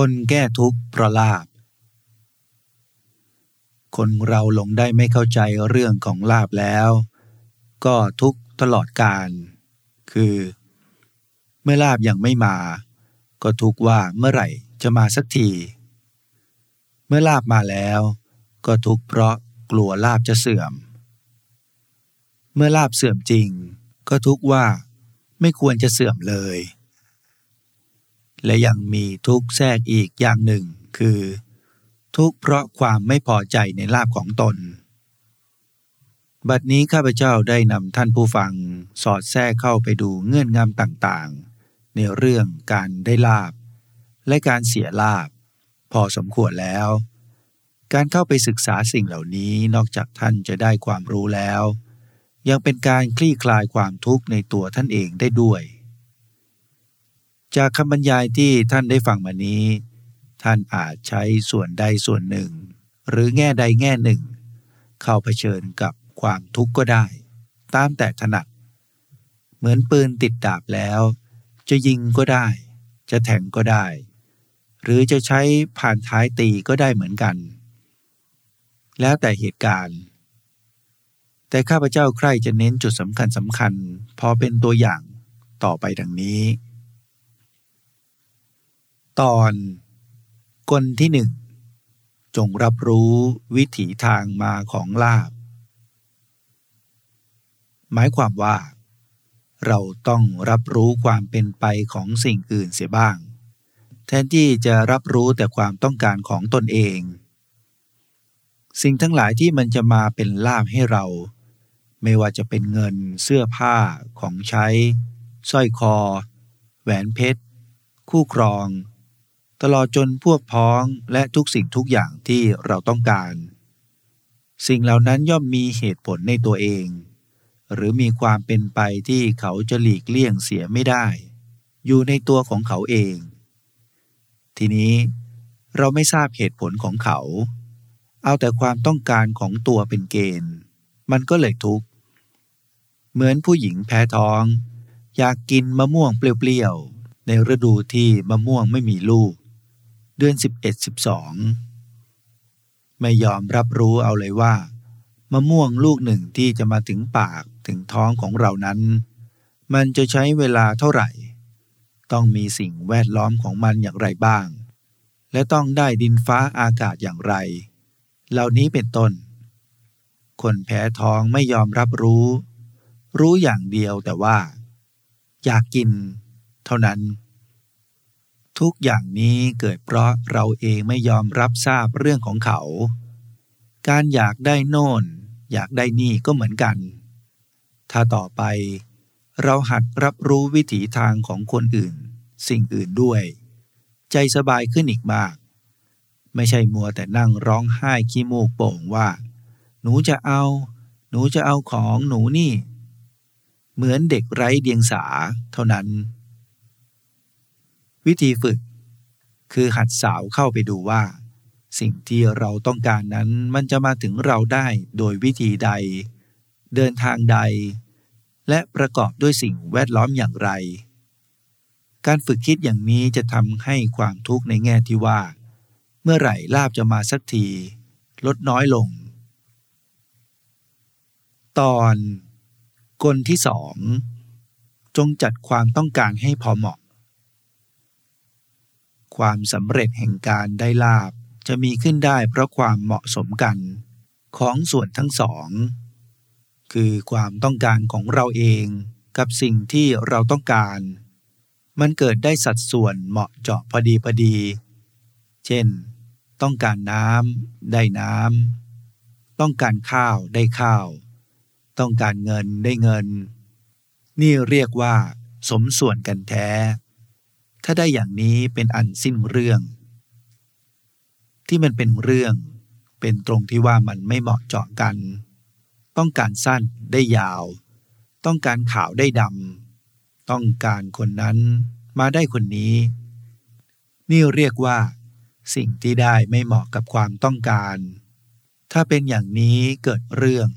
ตอนแก้ทุกข์เพราะลาบ คนเราหลงได้ไม่เข้าใจเรื่องของลาบแล้ว ก็ทุกข์ตลอดการ คือ เมื่อลาบยังไม่มา ก็ทุกข์ว่าเมื่อไหร่จะมาสักที เมื่อลาบมาแล้ว ก็ทุกข์เพราะกลัวลาบจะเสื่อม เมื่อลาบเสื่อมจริง ก็ทุกข์ว่าไม่ควรจะเสื่อมเลย และยังมีทุกข์แทรกอีกอย่างหนึ่ง คือ ทุกข์เพราะความไม่พอใจในลาบของตน บัดนี้ข้าพเจ้าได้นำท่านผู้ฟังสอดแทรกเข้าไปดูเงื่อนงำต่างๆ ในเรื่องการได้ลาบ และการเสียลาบ พอสมควรแล้ว การเข้าไปศึกษาสิ่งเหล่านี้นอกจากท่านจะได้ความรู้แล้ว ยังเป็นการคลี่คลายความทุกข์ในตัวท่านเองได้ด้วย จากคำบรรยายที่ท่านได้ฟังมานี้ ท่านอาจใช้ส่วนใดส่วนหนึ่ง หรือแง่ใดแง่หนึ่ง เข้าเผชิญกับความทุกข์ก็ได้ ตามแต่ถนัด เหมือนปืนติดดาบแล้ว จะยิงก็ได้ จะแทงก็ได้ หรือจะใช้ผ่านท้ายตีก็ได้เหมือนกัน แล้วแต่เหตุการณ์ แต่ข้าพเจ้าใครจะเน้นจุดสำคัญสำคัญ พอเป็นตัวอย่างต่อไปดังนี้ ตอนกลที่หนึ่งจงรับรู้วิถีทางมาของลาบ หมายความว่า เราต้องรับรู้ความเป็นไปของสิ่งอื่นเสียบ้าง แทนที่จะรับรู้แต่ความต้องการของตนเอง สิ่งทั้งหลายที่มันจะมาเป็นลาบให้เรา ไม่ว่าจะเป็นเงินเสื้อผ้าของใช้สร้อยคอ แหวนเพชร คู่ครอง ตลอดจนพวกพ้องและทุกสิ่งทุกอย่างที่เราต้องการ สิ่งเหล่านั้นย่อมมีเหตุผลในตัวเอง หรือมีความเป็นไปที่เขาจะหลีกเลี่ยงเสียไม่ได้ อยู่ในตัวของเขาเอง ทีนี้เราไม่ทราบเหตุผลของเขา เอาแต่ความต้องการของตัวเป็นเกณฑ์ มันก็เลยทุกข์ เหมือนผู้หญิงแพ้ท้อง อยากกินมะม่วงเปรี้ยวๆในฤดูที่มะม่วงไม่มีลูก เดือน 11 12 ไม่ยอมรับรู้เอาเลยว่ามะม่วงลูกหนึ่งที่จะมาถึงปากถึงท้องของเรานั้น มันจะใช้เวลาเท่าไหร่ ต้องมีสิ่งแวดล้อมของมันอย่างไรบ้าง และต้องได้ดินฟ้าอากาศอย่างไร เหล่านี้เป็นต้น คนแพ้ท้องไม่ยอมรับรู้ รู้อย่างเดียวแต่ว่า อยากกิน เท่านั้น ทุกอย่างนี้เกิดเพราะเราเองไม่ยอมรับทราบเรื่องของเขา การอยากได้โน่น อยากได้นี่ก็เหมือนกัน ถ้าต่อไป เราหัดรับรู้วิถีทางของคนอื่น สิ่งอื่นด้วย ใจสบายขึ้นอีกมาก ไม่ใช่มัวแต่นั่งร้องไห้ขี้มูกโป่งว่า หนูจะเอา หนูจะเอาของหนูนี่ เหมือนเด็กไร้เดียงสาเท่านั้น วิธีฝึก คือหัดสาวเข้าไปดูว่า สิ่งที่เราต้องการนั้นมันจะมาถึงเราได้โดยวิธีใด เดินทางใด และประกอบด้วยสิ่งแวดล้อมอย่างไร การฝึกคิดอย่างนี้จะทำให้ความทุกข์ในแง่ที่ว่า เมื่อไหร่ลาบจะมาสักที ลดน้อยลง ตอนกลที่สองจงจัดความต้องการให้พอเหมาะ ความสำเร็จแห่งการได้ลาบ จะมีขึ้นได้เพราะความเหมาะสมกันของส่วนทั้งสอง คือความต้องการของเราเองกับสิ่งที่เราต้องการ มันเกิดได้สัดส่วนเหมาะเจาะพอดีพอดี เช่น ต้องการน้ำได้น้ำต้องการข้าวได้ข้าว ต้องการเงินได้เงิน นี่เรียกว่า สมส่วนกันแท้ ถ้าได้อย่างนี้เป็นอันสิ้นเรื่อง ที่มันเป็นเรื่อง เป็นตรงที่ว่ามันไม่เหมาะเจาะกัน ต้องการสั้นได้ยาว ต้องการขาวได้ดำต้องการคนนั้นมาได้คนนี้ นี่เรียกว่า สิ่งที่ได้ไม่เหมาะกับความต้องการ ถ้าเป็นอย่างนี้เกิดเรื่อง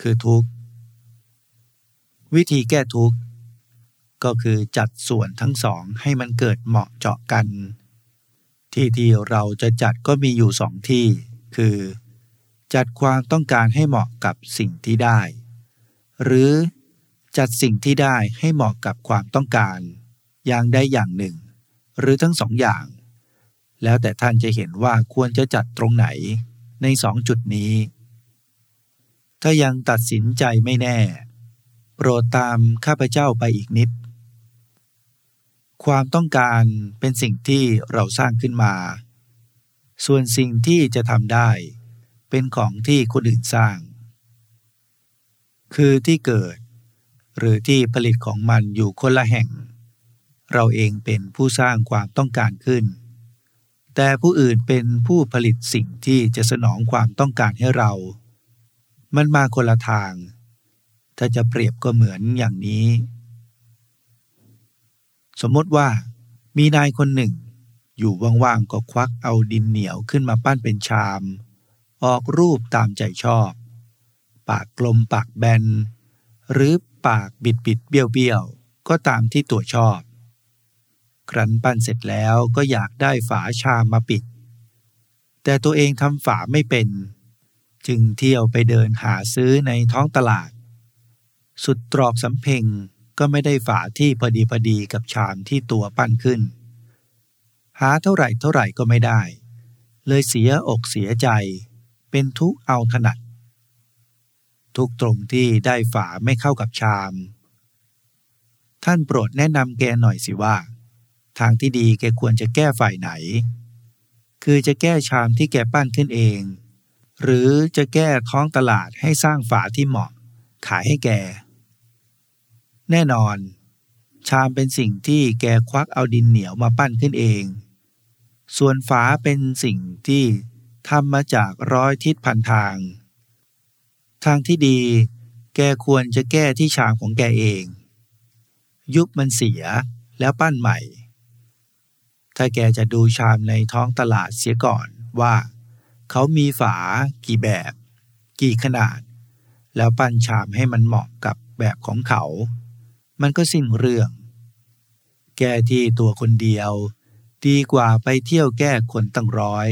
คือทุกข์ วิธีแก้ทุกข์ ก็คือจัดส่วนทั้งสองให้มันเกิดเหมาะเจาะกัน ที่ที่เราจะจัดก็มีอยู่สองที่ คือ จัดความต้องการให้เหมาะกับสิ่งที่ได้ หรือจัดสิ่งที่ได้ให้เหมาะกับความต้องการ อย่างใดอย่างหนึ่ง หรือทั้งสองอย่าง แล้วแต่ท่านจะเห็นว่าควรจะจัดตรงไหนในสองจุดนี้ ถ้ายังตัดสินใจไม่แน่ โปรดตามข้าพเจ้าไปอีกนิด ความต้องการเป็นสิ่งที่เราสร้างขึ้นมา ส่วนสิ่งที่จะทำได้ เป็นของที่คนอื่นสร้าง คือที่เกิด หรือที่ผลิตของมันอยู่คนละแห่ง เราเองเป็นผู้สร้างความต้องการขึ้น แต่ผู้อื่นเป็นผู้ผลิตสิ่งที่จะสนองความต้องการให้เรา มันมาคนละทาง ถ้าจะเปรียบก็เหมือนอย่างนี้ สมมติว่ามีนายคนหนึ่ง อยู่ว่างๆก็ควักเอาดินเหนียวขึ้นมาปั้นเป็นชาม ออกรูปตามใจชอบ ปากกลมปากแบน หรือปากบิดบิดเบี้ยวเบี้ยวก็ตามที่ตัวชอบ ครั้นปั้นเสร็จแล้วก็อยากได้ฝาชามมาปิด แต่ตัวเองทำฝาไม่เป็น จึงเที่ยวไปเดินหาซื้อในท้องตลาด สุดตรอกสำเพ็ง ก็ไม่ได้ฝาที่พอดีพอดีกับชามที่ตัวปั้นขึ้น หาเท่าไหร่เท่าไหร่ก็ไม่ได้ เลยเสียอกเสียใจ เป็นทุกข์เอาถนัด ทุกตรงที่ได้ฝาไม่เข้ากับชาม ท่านโปรดแนะนำแกหน่อยสิว่า ทางที่ดีแกควรจะแก้ฝ่ายไหน คือจะแก้ชามที่แกปั้นขึ้นเอง หรือจะแก้ท้องตลาดให้สร้างฝาที่เหมาะ ขายให้แก แน่นอน ชามเป็นสิ่งที่แกควักเอาดินเหนียวมาปั้นขึ้นเอง ส่วนฝาเป็นสิ่งที่ทำมาจากร้อยทิศพันทาง ทางที่ดี แกควรจะแก้ที่ชามของแกเอง ยุบมันเสียแล้วปั้นใหม่ ถ้าแกจะดูชามในท้องตลาดเสียก่อนว่า เขามีฝากี่แบบ กี่ขนาด แล้วปั้นชามให้มันเหมาะกับแบบของเขา มันก็สิ้นเรื่อง แก้ที่ตัวคนเดียว ดีกว่าไปเที่ยวแก้คนตั้งร้อย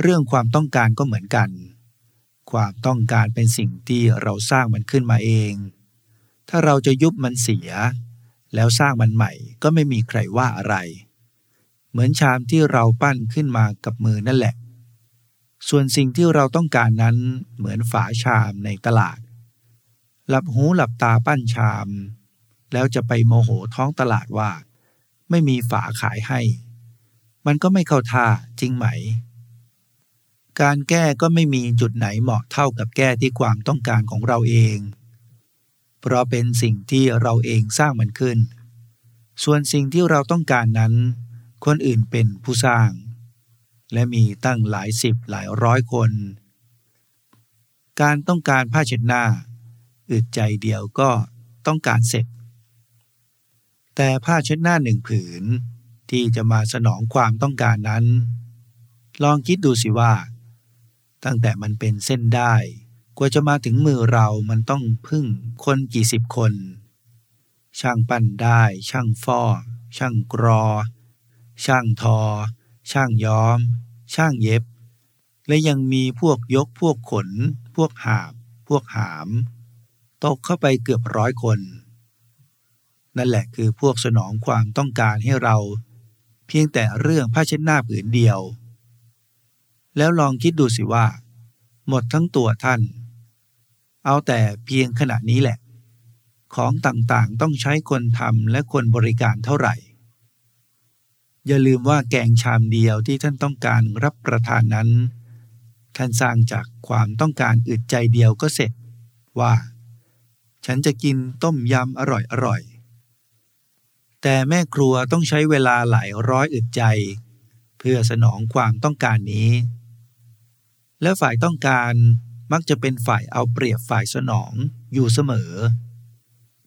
เรื่องความต้องการก็เหมือนกัน ความต้องการเป็นสิ่งที่เราสร้างมันขึ้นมาเอง ถ้าเราจะยุบมันเสีย แล้วสร้างมันใหม่ก็ไม่มีใครว่าอะไร เหมือนชามที่เราปั้นขึ้นมากับมือนั่นแหละส่วนสิ่งที่เราต้องการนั้นเหมือนฝาชามในตลาด หลับหูหลับตาปั้นชาม แล้วจะไปโมโหท้องตลาดว่า ไม่มีฝาขายให้ มันก็ไม่เข้าท่าจริงไหม การแก้ก็ไม่มีจุดไหนเหมาะเท่ากับแก้ที่ความต้องการของเราเอง เพราะเป็นสิ่งที่เราเองสร้างมันขึ้น ส่วนสิ่งที่เราต้องการนั้น คนอื่นเป็นผู้สร้าง และมีตั้งหลายสิบหลายร้อยคน การต้องการผ้าเช็ดหน้า อึดใจเดียวก็ต้องการเสร็จ แต่ผ้าเช็ดหน้าหนึ่งผืนที่จะมาสนองความต้องการนั้น ลองคิดดูสิว่า ตั้งแต่มันเป็นเส้นได้ กว่าจะมาถึงมือเรามันต้องพึ่งคนกี่สิบคน ช่างปั้นได้ ช่างฟอช่างกรอ ช่างทอ ช่างย้อม ช่างเย็บ และยังมีพวกยกพวกขน พวกหาบ พวกหาม ตกเข้าไปเกือบร้อยคน นั่นแหละคือพวกสนองความต้องการให้เรา เพียงแต่เรื่องผ้าเช็ดหน้าผืนเดียว แล้วลองคิดดูสิว่า หมดทั้งตัวท่าน เอาแต่เพียงขณะนี้แหละ ของต่างๆต้องใช้คนทำและคนบริการเท่าไหร่ อย่าลืมว่าแกงชามเดียวที่ท่านต้องการรับประทานนั้น ท่านสร้างจากความต้องการอึดใจเดียวก็เสร็จว่า ฉันจะกินต้มยำอร่อยอร่อยแต่แม่ครัวต้องใช้เวลาหลายร้อยอึดใจ เพื่อสนองความต้องการนี้ และฝ่ายต้องการมักจะเป็นฝ่ายเอาเปรียบฝ่ายสนองอยู่เสมอ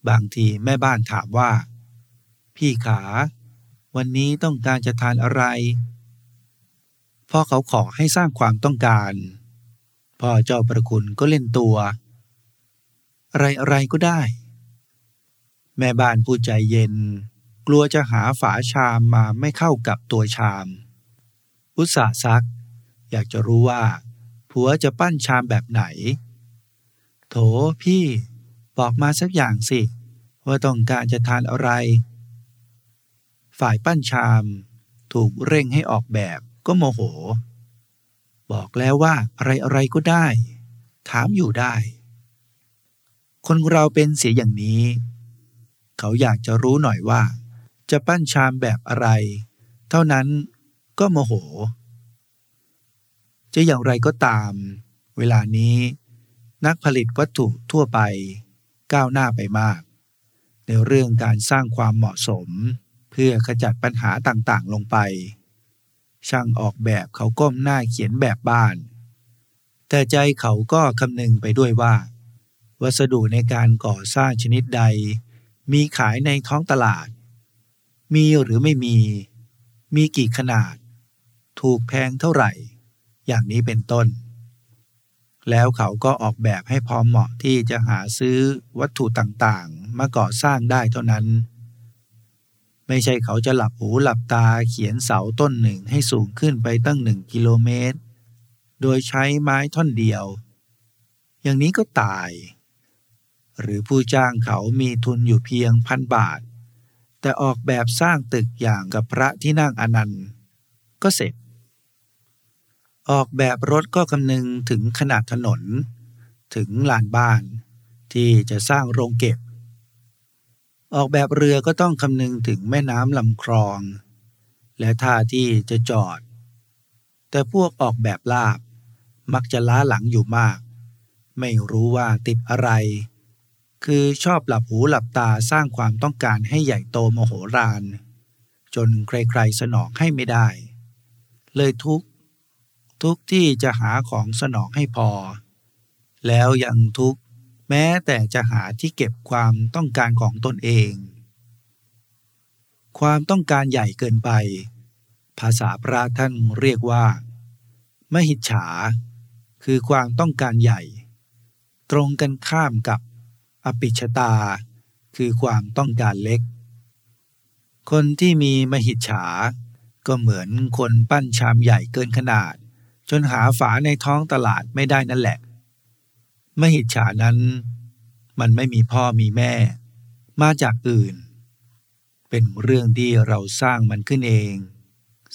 บางทีแม่บ้านถามว่า พี่ขา วันนี้ต้องการจะทานอะไร พ่อเขาขอให้สร้างความต้องการ พ่อเจ้าประคุณก็เล่นตัว อะไรอะไรก็ได้ แม่บ้านผู้ใจเย็น กลัวจะหาฝาชามมาไม่เข้ากับตัวชาม อุตส่าห์ซัก อยากจะรู้ว่า ผัวจะปั้นชามแบบไหน โถพี่บอกมาสักอย่างสิ ว่าต้องการจะทานอะไร ฝ่ายปั้นชามถูกเร่งให้ออกแบบก็โมโห บอกแล้วว่าอะไรอะไรก็ได้ ถามอยู่ได้ คนเราเป็นเสียอย่างนี้ เขาอยากจะรู้หน่อยว่า จะปั้นชามแบบอะไร เท่านั้นก็โมโห จะอย่างไรก็ตาม เวลานี้ นักผลิตวัตถุทั่วไป ก้าวหน้าไปมาก ในเรื่องการสร้างความเหมาะสม เพื่อขจัดปัญหาต่างๆลงไป ช่างออกแบบเขาก้มหน้าเขียนแบบบ้าน แต่ใจเขาก็คำนึงไปด้วยว่า วัสดุในการก่อสร้างชนิดใด มีขายในท้องตลาด มีหรือไม่มี มีกี่ขนาด ถูกแพงเท่าไหร่ อย่างนี้เป็นต้น แล้วเขาก็ออกแบบให้พอเหมาะที่จะหาซื้อวัตถุต่างๆ มาก่อสร้างได้เท่านั้น ไม่ใช่เขาจะหลับหูหลับตาเขียนเสาต้นหนึ่งให้สูงขึ้นไปตั้งหนึ่งกิโลเมตร โดยใช้ไม้ท่อนเดียว อย่างนี้ก็ตาย หรือผู้จ้างเขามีทุนอยู่เพียงพันบาท แต่ออกแบบสร้างตึกอย่างกับพระที่นั่งอนันต์ ก็เสร็จ ออกแบบรถก็คำนึงถึงขนาดถนน ถึงลานบ้าน ที่จะสร้างโรงเก็บ ออกแบบเรือก็ต้องคำนึงถึงแม่น้ำลำคลอง และท่าที่จะจอด แต่พวกออกแบบลาบมักจะล้าหลังอยู่มาก ไม่รู้ว่าติดอะไร คือชอบหลับหูหลับตาสร้างความต้องการให้ใหญ่โตโมโหรานจนใครๆสนองให้ไม่ได้ เลยทุกทุกที่จะหาของสนองให้พอ แล้วยังทุกแม้แต่จะหาที่เก็บความต้องการของตนเอง ความต้องการใหญ่เกินไป ภาษาพระท่านเรียกว่า มหิจฉา คือความต้องการใหญ่ ตรงกันข้ามกับ อปิชตา คือความต้องการเล็ก คนที่มีมหิจฉา ก็เหมือนคนปั้นชามใหญ่เกินขนาด จนหาฝาในท้องตลาดไม่ได้นั่นแหละ มหิจฉานั้น มันไม่มีพ่อมีแม่ มาจากอื่น เป็นเรื่องที่เราสร้างมันขึ้นเอง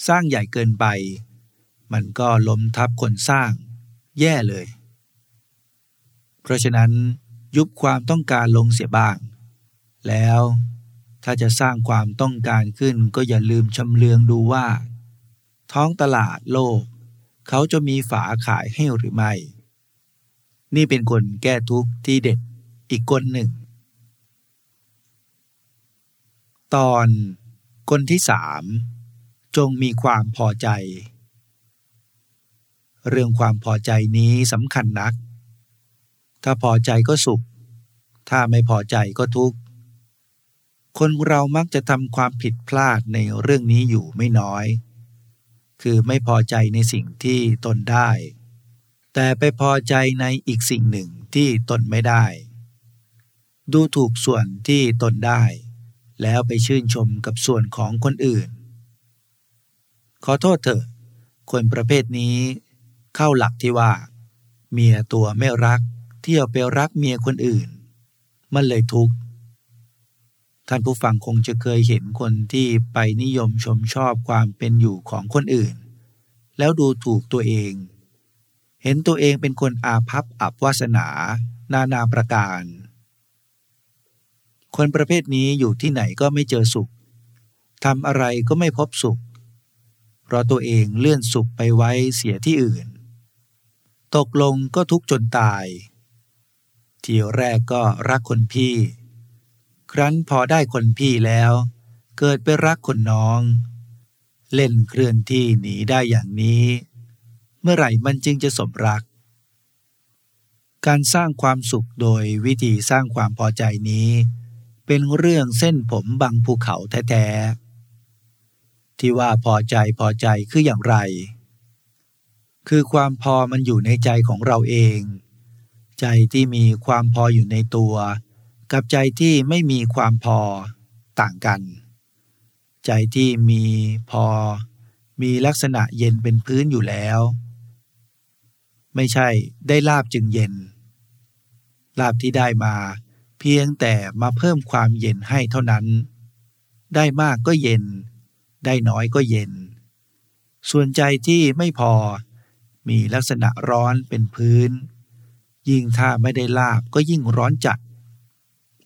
สร้างใหญ่เกินไป มันก็ล้มทับคนสร้าง แย่เลย เพราะฉะนั้น ยุบความต้องการลงเสียบ้าง แล้วถ้าจะสร้างความต้องการขึ้นก็อย่าลืมชำเลืองดูว่า ท้องตลาดโลก เขาจะมีฝาขายให้หรือไม่ นี่เป็นคนแก้ทุกข์ที่เด็ดอีกคนหนึ่ง ตอนคนที่สามจงมีความพอใจ เรื่องความพอใจนี้สำคัญนัก ถ้าพอใจก็สุข ถ้าไม่พอใจก็ทุกข์ คนเรามักจะทำความผิดพลาดในเรื่องนี้อยู่ไม่น้อย คือไม่พอใจในสิ่งที่ตนได้ แต่ไปพอใจในอีกสิ่งหนึ่งที่ตนไม่ได้ ดูถูกส่วนที่ตนได้ แล้วไปชื่นชมกับส่วนของคนอื่น ขอโทษเถอะ คนประเภทนี้ เข้าหลักที่ว่า เมียตัวไม่รัก เที่ยวไปรักเมียคนอื่น มันเลยทุกข์ท่านผู้ฟังคงจะเคยเห็นคนที่ไปนิยมชมชอบความเป็นอยู่ของคนอื่น แล้วดูถูกตัวเอง เห็นตัวเองเป็นคนอาภัพอับวาสนา นานาประการ คนประเภทนี้อยู่ที่ไหนก็ไม่เจอสุขทำอะไรก็ไม่พบสุข เพราะตัวเองเลื่อนสุขไปไว้เสียที่อื่น ตกลงก็ทุกข์จนตาย ทีแรกก็รักคนพี่ ครั้นพอได้คนพี่แล้ว เกิดไปรักคนน้อง เล่นเคลื่อนที่หนีได้อย่างนี้ เมื่อไหร่มันจึงจะสมรัก การสร้างความสุขโดยวิธีสร้างความพอใจนี้ เป็นเรื่องเส้นผมบังภูเขาแท้ๆ ที่ว่าพอใจพอใจคืออย่างไร คือความพอมันอยู่ในใจของเราเอง ใจที่มีความพออยู่ในตัว กับใจที่ไม่มีความพอต่างกัน ใจที่มีพอ มีลักษณะเย็นเป็นพื้นอยู่แล้ว ไม่ใช่ได้ลาบจึงเย็น ลาบที่ได้มาเพียงแต่มาเพิ่มความเย็นให้เท่านั้น ได้มากก็เย็น ได้น้อยก็เย็น ส่วนใจที่ไม่พอ มีลักษณะร้อนเป็นพื้น ยิ่งถ้าไม่ได้ลาบก็ยิ่งร้อนจัด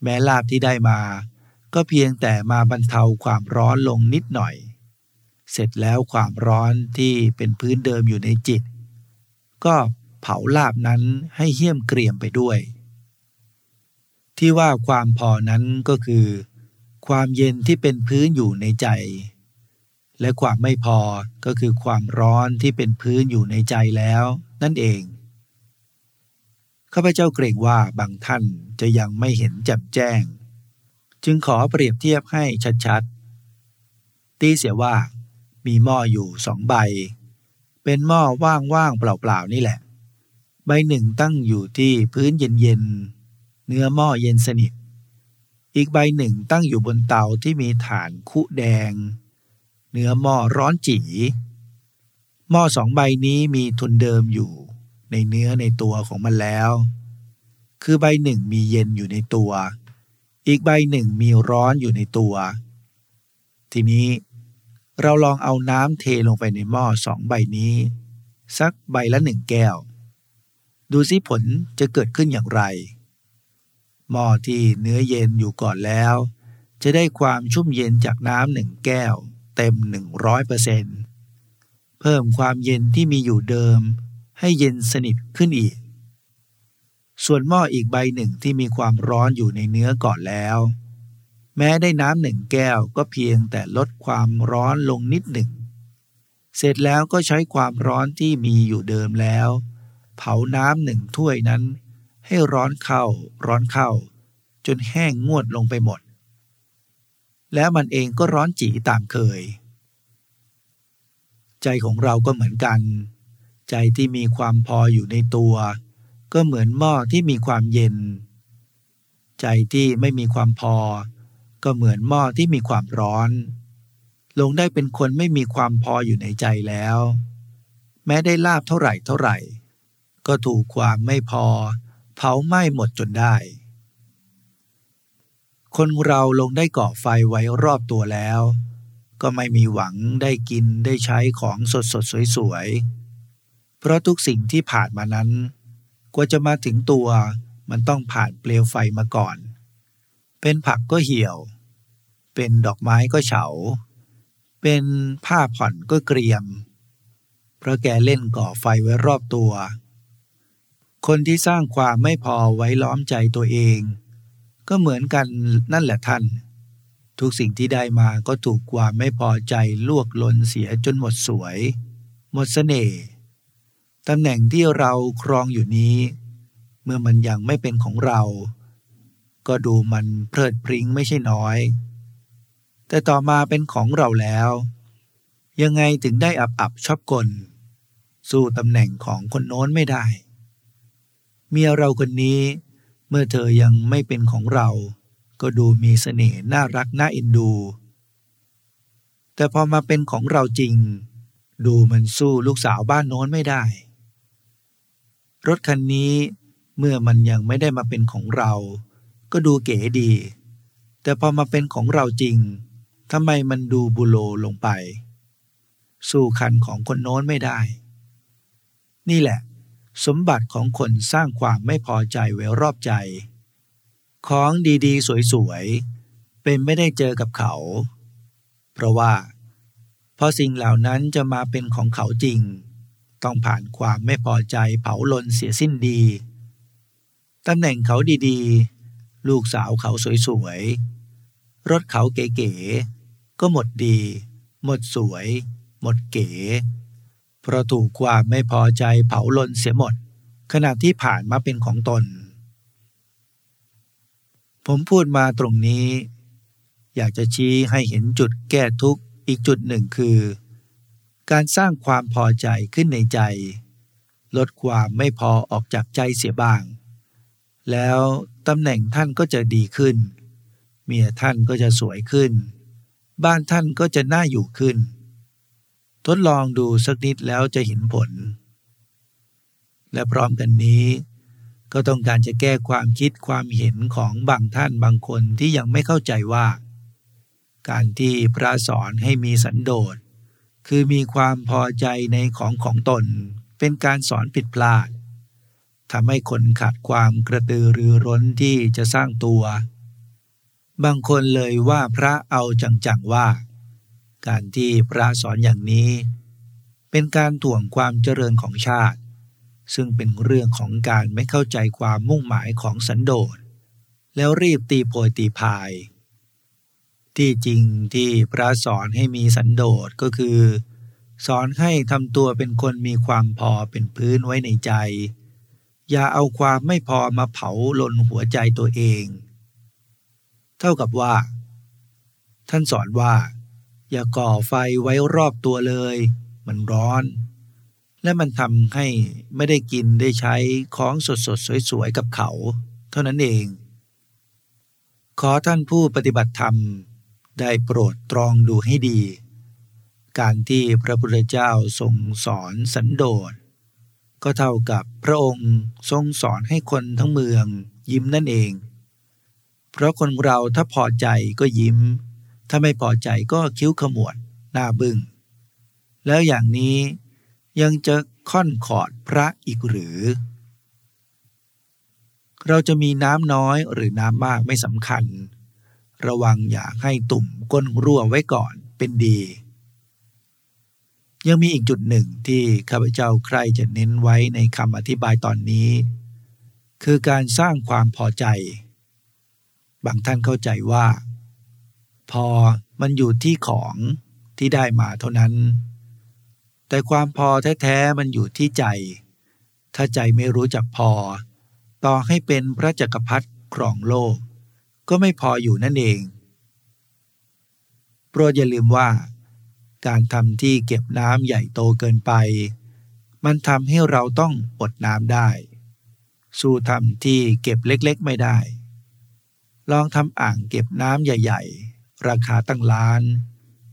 แม้ลาบที่ได้มา ก็เพียงแต่มาบรรเทาความร้อนลงนิดหน่อย เสร็จแล้วความร้อนที่เป็นพื้นเดิมอยู่ในจิต ก็เผาลาบนั้นให้เหี้ยมเกรียมไปด้วย ที่ว่าความพอนั้นก็คือ ความเย็นที่เป็นพื้นอยู่ในใจ และความไม่พอก็คือความร้อนที่เป็นพื้นอยู่ในใจแล้ว นั่นเอง ข้าพเจ้าเกรงว่าบางท่านจะยังไม่เห็นแจ่มแจ้ง จึงขอเปรียบเทียบให้ชัดๆ ตีเสียว่ามีหม้ออยู่สองใบ เป็นหม้อว่างๆเปล่าๆนี่แหละ ใบหนึ่งตั้งอยู่ที่พื้นเย็นๆ เนื้อหม้อเย็นสนิท อีกใบหนึ่งตั้งอยู่บนเตาที่มีฐานคุแดง เนื้อหม้อร้อนจีหม้อสองใบนี้มีทุนเดิมอยู่ ในเนื้อในตัวของมันแล้ว คือใบหนึ่งมีเย็นอยู่ในตัว อีกใบหนึ่งมีร้อนอยู่ในตัว ทีนี้เราลองเอาน้ำเทลงไปในหม้อสองใบนี้ สักใบละหนึ่งแก้ว ดูสิผลจะเกิดขึ้นอย่างไร หม้อที่เนื้อเย็นอยู่ก่อนแล้ว จะได้ความชุ่มเย็นจากน้ำหนึ่งแก้ว เต็ม 100%เพิ่มความเย็นที่มีอยู่เดิม ให้เย็นสนิทขึ้นอีก ส่วนหม้ออีกใบหนึ่งที่มีความร้อนอยู่ในเนื้อก่อนแล้ว แม้ได้น้ำหนึ่งแก้วก็เพียงแต่ลดความร้อนลงนิดหนึ่ง เสร็จแล้วก็ใช้ความร้อนที่มีอยู่เดิมแล้ว เผาน้ำหนึ่งถ้วยนั้น ให้ร้อนเข้าร้อนเข้า จนแห้งงวดลงไปหมด แล้วมันเองก็ร้อนจีตามเคย ใจของเราก็เหมือนกัน ใจที่มีความพออยู่ในตัว ก็เหมือนหม้อที่มีความเย็น ใจที่ไม่มีความพอ ก็เหมือนหม้อที่มีความร้อน ลงได้เป็นคนไม่มีความพออยู่ในใจแล้ว แม้ได้ลาบเท่าไหร่เท่าไหร่ ก็ถูกความไม่พอ เผาไหม้หมดจนได้ คนเราลงได้ก่อไฟไว้รอบตัวแล้ว ก็ไม่มีหวังได้กินได้ใช้ของสดสดสวยๆ เพราะทุกสิ่งที่ผ่านมานั้นกว่าจะมาถึงตัวมันต้องผ่านเปลวไฟมาก่อน เป็นผักก็เหี่ยว เป็นดอกไม้ก็เฉา เป็นผ้าผ่อนก็เกรียม เพราะแกเล่นก่อไฟไว้รอบตัว คนที่สร้างความไม่พอไว้ล้อมใจตัวเอง ก็เหมือนกันนั่นแหละท่าน ทุกสิ่งที่ได้มาก็ถูกความไม่พอใจลวกลนเสียจนหมดสวย หมดสเสน่ห์ ตำแหน่งที่เราครองอยู่นี้ เมื่อมันยังไม่เป็นของเรา ก็ดูมันเพลิดพริ้งไม่ใช่น้อย แต่ต่อมาเป็นของเราแล้ว ยังไงถึงได้อับอับชอบกล สู้ตำแหน่งของคนโน้นไม่ได้ เมียเราคนนี้ เมื่อเธอยังไม่เป็นของเรา ก็ดูมีเสน่ห์น่ารักน่าเอ็นดู แต่พอมาเป็นของเราจริงดูมันสู้ลูกสาวบ้านโน้นไม่ได้ รถคันนี้เมื่อมันยังไม่ได้มาเป็นของเรา ก็ดูเก๋ดี แต่พอมาเป็นของเราจริงทำไมมันดูบุโลลงไป สู้คันของคนโน้นไม่ได้ นี่แหละ สมบัติของคนสร้างความไม่พอใจไว้รอบใจ ของดีๆ สวยๆ เป็นไม่ได้เจอกับเขา เพราะว่า พอสิ่งเหล่านั้นจะมาเป็นของเขาจริง ต้องผ่านความไม่พอใจเผาลนเสียสิ้นดี ตำแหน่งเขาดีๆ ลูกสาวเขาสวยๆ รถเขาเก๋ๆ ก็หมดดี หมดสวย หมดเก๋ เพราะถูกความไม่พอใจเผาลนเสียหมด ขณะที่ผ่านมาเป็นของตน ผมพูดมาตรงนี้ อยากจะชี้ให้เห็นจุดแก้ทุกข์อีกจุดหนึ่งคือ การสร้างความพอใจขึ้นในใจ ลดความไม่พอออกจากใจเสียบ้าง แล้วตำแหน่งท่านก็จะดีขึ้น เมียท่านก็จะสวยขึ้น บ้านท่านก็จะน่าอยู่ขึ้น ทดลองดูสักนิดแล้วจะเห็นผล และพร้อมกันนี้ ก็ต้องการจะแก้ความคิดความเห็นของบางท่านบางคนที่ยังไม่เข้าใจว่า การที่พระสอนให้มีสันโดษ คือมีความพอใจในของของตน เป็นการสอนผิดพลาดทำให้คนขาดความกระตือรือร้นที่จะสร้างตัว บางคนเลยว่าพระเอาจังๆว่า การที่พระสอนอย่างนี้ เป็นการถ่วงความเจริญของชาติ ซึ่งเป็นเรื่องของการไม่เข้าใจความมุ่งหมายของสันโดษแล้วรีบตีโพยตีพาย ที่จริงที่พระสอนให้มีสันโดษก็คือ สอนให้ทำตัวเป็นคนมีความพอเป็นพื้นไว้ในใจ อย่าเอาความไม่พอมาเผาลนหัวใจตัวเอง เท่ากับว่า ท่านสอนว่า อย่าก่อไฟไว้รอบตัวเลย มันร้อน และมันทำให้ไม่ได้กินได้ใช้ของสดสดสวยๆกับเขา เท่านั้นเอง ขอท่านผู้ปฏิบัติธรรม ได้โปรดตรองดูให้ดี การที่พระพุทธเจ้าทรงสอนสันโดษ ก็เท่ากับพระองค์ทรงสอนให้คนทั้งเมืองยิ้มนั่นเอง เพราะคนเราถ้าพอใจก็ยิ้ม ถ้าไม่พอใจก็คิ้วขมวดหน้าบึง้ง แล้วอย่างนี้ยังจะค่อนขอดพระอีกหรือ เราจะมีน้ำน้อยหรือน้ำมากไม่สำคัญ ระวังอย่าให้ตุ่มก้นรั่วไว้ก่อนเป็นดี ยังมีอีกจุดหนึ่งที่ข้าพเจ้าใครจะเน้นไว้ในคำอธิบายตอนนี้ คือการสร้างความพอใจ บางท่านเข้าใจว่า พอมันอยู่ที่ของที่ได้มาเท่านั้น แต่ความพอแท้ๆมันอยู่ที่ใจ ถ้าใจไม่รู้จักพอ ต่อให้เป็นพระจักรพรรดิครองโลก ก็ไม่พออยู่นั่นเอง โปรดอย่าลืมว่า การทำที่เก็บน้ำใหญ่โตเกินไป มันทำให้เราต้องอดน้ำได้ สู้ทำที่เก็บเล็กๆไม่ได้ ลองทำอ่างเก็บน้ำใหญ่ ๆ ราคาตั้งล้าน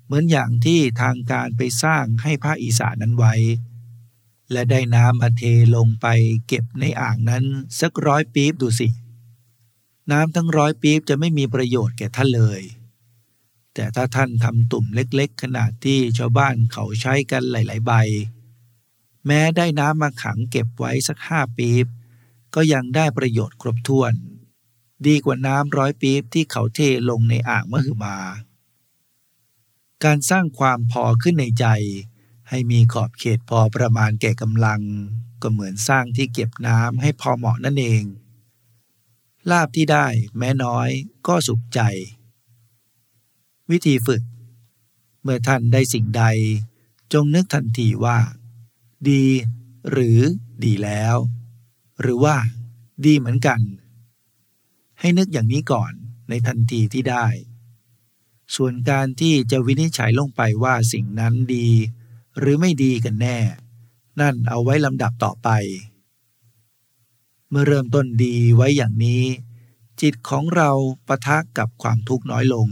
เหมือนอย่างที่ทางการไปสร้างให้ภาคอีสานนั้นไว้ และได้น้ำมาเทลงไปเก็บในอ่างนั้นสักร้อยปีบดูสิ น้ำทั้งร้อยปี๊บจะไม่มีประโยชน์แก่ท่านเลย แต่ถ้าท่านทำตุ่มเล็กๆ ขนาดที่ชาวบ้านเขาใช้กันหลาย ๆ ใบ แม้ได้น้ำมาขังเก็บไว้สักห้าปีบก็ยังได้ประโยชน์ครบถ้วน ดีกว่าน้ำร้อยปีบที่เขาเทลงในอ่างมหึมา การสร้างความพอขึ้นในใจ ให้มีขอบเขตพอประมาณแก่กำลัง ก็เหมือนสร้างที่เก็บน้ำให้พอเหมาะนั่นเอง ลาบที่ได้แม้น้อยก็สุขใจ วิธีฝึก เมื่อท่านได้สิ่งใด จงนึกทันทีว่า ดี หรือดีแล้ว หรือว่า ดีเหมือนกัน ให้นึกอย่างนี้ก่อนในทันทีที่ได้ ส่วนการที่จะวินิจฉัยลงไปว่าสิ่งนั้นดี หรือไม่ดีกันแน่ นั่นเอาไว้ลำดับต่อไป เมื่อเริ่มต้นดีไว้อย่างนี้ จิตของเราปะทะกับความทุกข์น้อยลง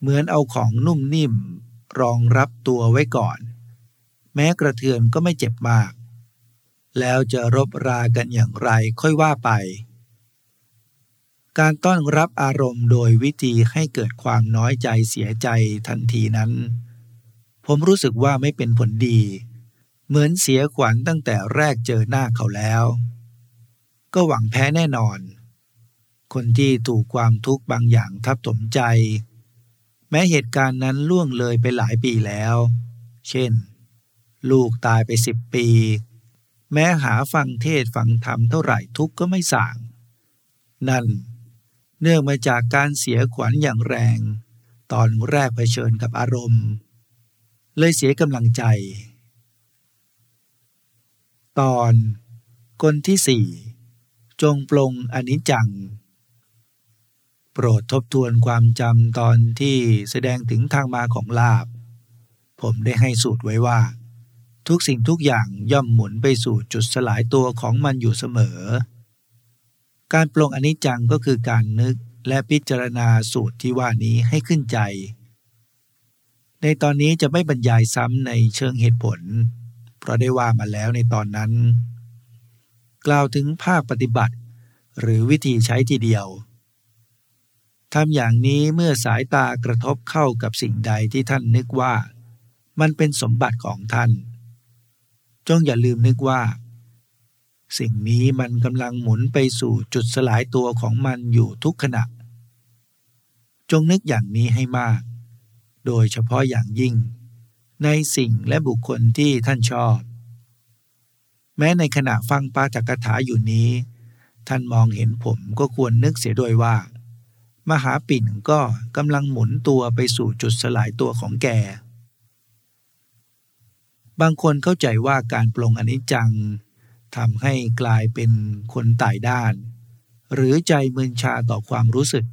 เหมือนเอาของนุ่มนิ่ม รองรับตัวไว้ก่อน แม้กระเทือนก็ไม่เจ็บมาก แล้วจะรบรากันอย่างไรค่อยว่าไป การต้อนรับอารมณ์โดยวิธีให้เกิดความน้อยใจเสียใจทันทีนั้น ผมรู้สึกว่าไม่เป็นผลดี เหมือนเสียขวัญตั้งแต่แรกเจอหน้าเขาแล้ว ก็หวังแพ้แน่นอน คนที่ถูกความทุกข์บางอย่างทับถมใจ แม้เหตุการณ์นั้นล่วงเลยไปหลายปีแล้ว เช่น ลูกตายไปสิบปี แม้หาฟังเทศฟังธรรมเท่าไหร่ทุกก็ไม่ส่าง นั่น เนื่องมาจากการเสียขวัญอย่างแรง ตอนแรกเผชิญกับอารมณ์ เลยเสียกำลังใจ ตอนคนที่สี่ จงปลงอนิจจัง โปรดทบทวนความจำตอนที่แสดงถึงทางมาของลาบ ผมได้ให้สูตรไว้ว่า ทุกสิ่งทุกอย่างย่อมหมุนไปสู่จุดสลายตัวของมันอยู่เสมอ การปลงอนิจจังก็คือการนึกและพิจารณาสูตรที่ว่านี้ให้ขึ้นใจ ในตอนนี้จะไม่บรรยายซ้ำในเชิงเหตุผล เพราะได้ว่ามาแล้วในตอนนั้น กล่าวถึงภาคปฏิบัติ หรือวิธีใช้ทีเดียวทำอย่างนี้เมื่อสายตากระทบเข้ากับสิ่งใดที่ท่านนึกว่า มันเป็นสมบัติของท่าน จงอย่าลืมนึกว่า สิ่งนี้มันกำลังหมุนไปสู่จุดสลายตัวของมันอยู่ทุกขณะ จงนึกอย่างนี้ให้มาก โดยเฉพาะอย่างยิ่ง ในสิ่งและบุคคลที่ท่านชอบ แม้ในขณะฟังปาฐกถาอยู่นี้ ท่านมองเห็นผมก็ควรนึกเสียด้วยว่า มหาปิ่นก็กำลังหมุนตัวไปสู่จุดสลายตัวของแก บางคนเข้าใจว่าการปลงอนิจจังทำให้กลายเป็นคนตายด้าน หรือใจมึนชาต่อความรู้สึก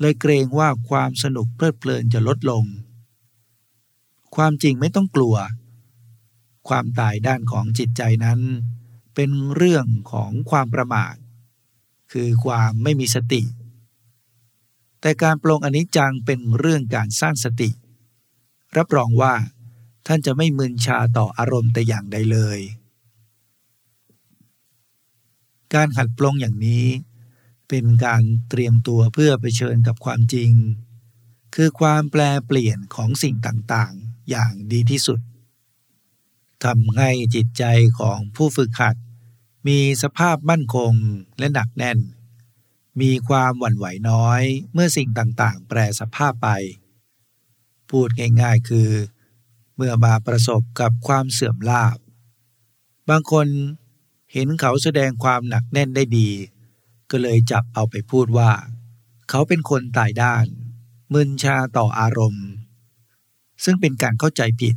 เลยเกรงว่าความสนุกเพลิดเพลินจะลดลง ความจริงไม่ต้องกลัว ความตายด้านของจิตใจนั้น เป็นเรื่องของความประมาท คือความไม่มีสติ แต่การปลงอนิจจังเป็นเรื่องการสร้างสติ รับรองว่า ท่านจะไม่มึนชาต่ออารมณ์แต่อย่างใดเลย การหัดปลงอย่างนี้ เป็นการเตรียมตัวเพื่อไปเชิญกับความจริง คือความแปลเปลี่ยนของสิ่งต่างๆ อย่างดีที่สุด ทำให้จิตใจของผู้ฝึกหัด มีสภาพมั่นคงและหนักแน่น มีความหวั่นไหวน้อยเมื่อสิ่งต่างๆ แปรสภาพไป พูดง่ายๆคือ เมื่อมาประสบกับความเสื่อมลาบ บางคนเห็นเขาแสดงความหนักแน่นได้ดี ก็เลยจับเอาไปพูดว่า เขาเป็นคนตายด้าน มึนชาต่ออารมณ์ ซึ่งเป็นการเข้าใจผิด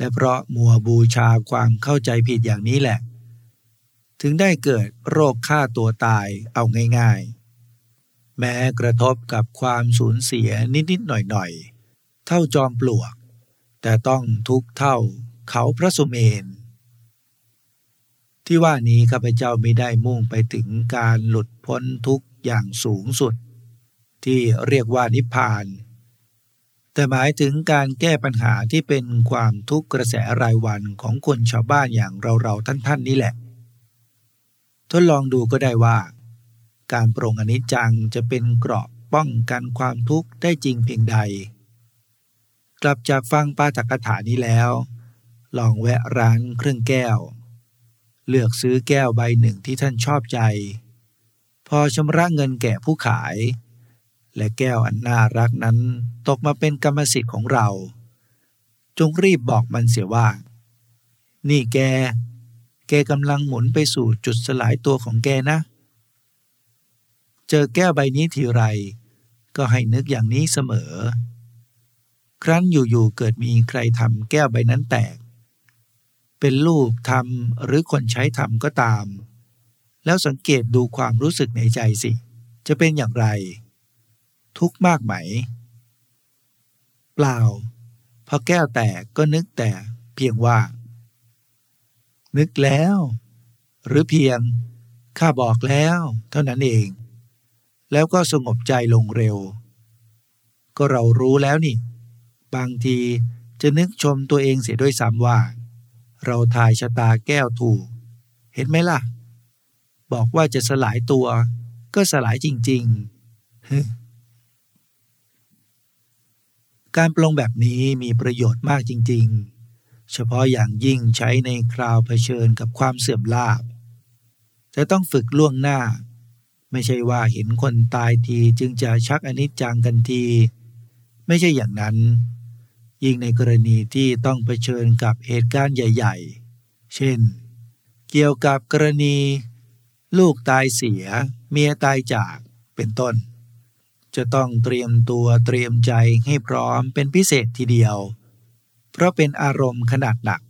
และเพราะมัวบูชาความเข้าใจผิดอย่างนี้แหละ ถึงได้เกิดโรคฆ่าตัวตายเอาง่าย ๆ แม้กระทบกับความสูญเสียนิด ๆ หน่อย ๆ เท่าจอมปลวก แต่ต้องทุกเท่าเขาพระสุเมน ที่ว่านี้ข้าพเจ้าไม่ได้มุ่งไปถึงการหลุดพ้นทุกอย่างสูงสุด ที่เรียกว่านิพพาน แต่หมายถึงการแก้ปัญหาที่เป็นความทุกข์กระแสรายวันของคนชาวบ้านอย่างเราๆท่านๆนี่แหละ ทดลองดูก็ได้ว่า การปรงอนิจจังจะเป็นเกราะป้องกันความทุกข์ได้จริงเพียงใด กลับจากฟังปาฐกถานี้แล้ว ลองแวะร้านเครื่องแก้ว เลือกซื้อแก้วใบหนึ่งที่ท่านชอบใจ พอชำระเงินแก่ผู้ขาย และแก้วอันน่ารักนั้นตกมาเป็นกรรมสิทธิ์ของเรา จงรีบบอกมันเสียว่า นี่แก แกกำลังหมุนไปสู่จุดสลายตัวของแกนะ เจอแก้วใบนี้ทีไร ก็ให้นึกอย่างนี้เสมอ ครั้นอยู่ๆเกิดมีใครทำแก้วใบนั้นแตก เป็นลูกทำหรือคนใช้ทำก็ตาม แล้วสังเกตดูความรู้สึกในใจสิ จะเป็นอย่างไร ทุกข์มากไหม เปล่าพอแก้วแตกก็นึกแต่เพียงว่า นึกแล้ว หรือเพียงข้าบอกแล้ว เท่านั้นเอง แล้วก็สงบใจลงเร็ว ก็เรารู้แล้วนี่ บางทีจะนึกชมตัวเองเสียด้วยซ้ำว่า เราทายชะตาแก้วถูก เห็นไหมล่ะ บอกว่าจะสลายตัว ก็สลายจริง ๆ การปลงแบบนี้มีประโยชน์มากจริง ๆ เฉพาะอย่างยิ่งใช้ในคราวเผชิญกับความเสื่อมลาบแต่ต้องฝึกล่วงหน้า ไม่ใช่ว่าเห็นคนตายทีจึงจะชักอนิจจังกันที ไม่ใช่อย่างนั้น ยิ่งในกรณีที่ต้องเผชิญกับเหตุการณ์ใหญ่ ๆ เช่น เกี่ยวกับกรณี ลูกตายเสีย เมียตายจากเป็นต้น จะต้องเตรียมตัวเตรียมใจให้พร้อมเป็นพิเศษทีเดียว เพราะเป็นอารมณ์ขนาดหนัก